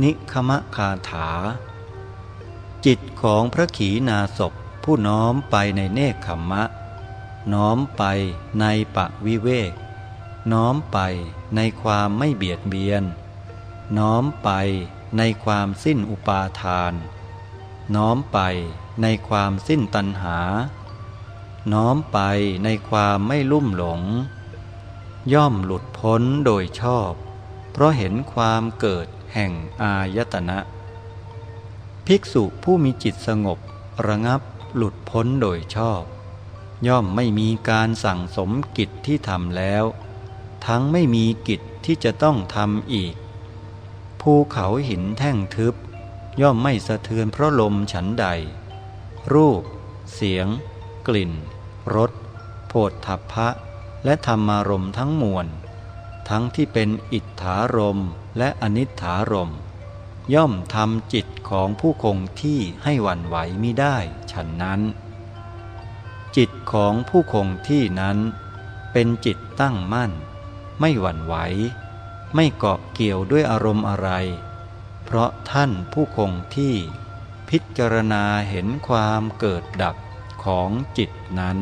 นิคมะคาถา จิตของพระขีณาสพผู้น้อมไปในเนคขมะ น้อมไปในปะวิเวก น้อมไปในความไม่เบียดเบียน น้อมไปในความสิ้นอุปาทาน น้อมไปในความสิ้นตัณหา น้อมไปในความไม่ลุ่มหลง ย่อมหลุดพ้นโดยชอบ เพราะเห็นความเกิด แห่งอายตนะ ภิกษุผู้มีจิตสงบ ระงับหลุดพ้นโดยชอบ ย่อมไม่มีการสั่งสมกิจที่ทำแล้ว ทั้งไม่มีกิจที่จะต้องทำอีก ภูเขาหินแท่งทึบ ย่อมไม่สะเทือนเพราะลมฉันใด รูป เสียง กลิ่นรสโผฏฐัพพะ และธรรมารมทั้งมวล ทั้งที่เป็นอิทธารมและอนิถารม ย่อมทำจิตของผู้คงที่ให้หวั่นไหวมิได้ฉันนั้น จิตของผู้คงที่นั้น เป็นจิตตั้งมั่น ไม่หวั่นไหว ไม่เกาะเกี่ยวด้วยอารมณ์อะไร เพราะท่านผู้คงที่พิจารณาเห็นความเกิดดับของจิตนั้น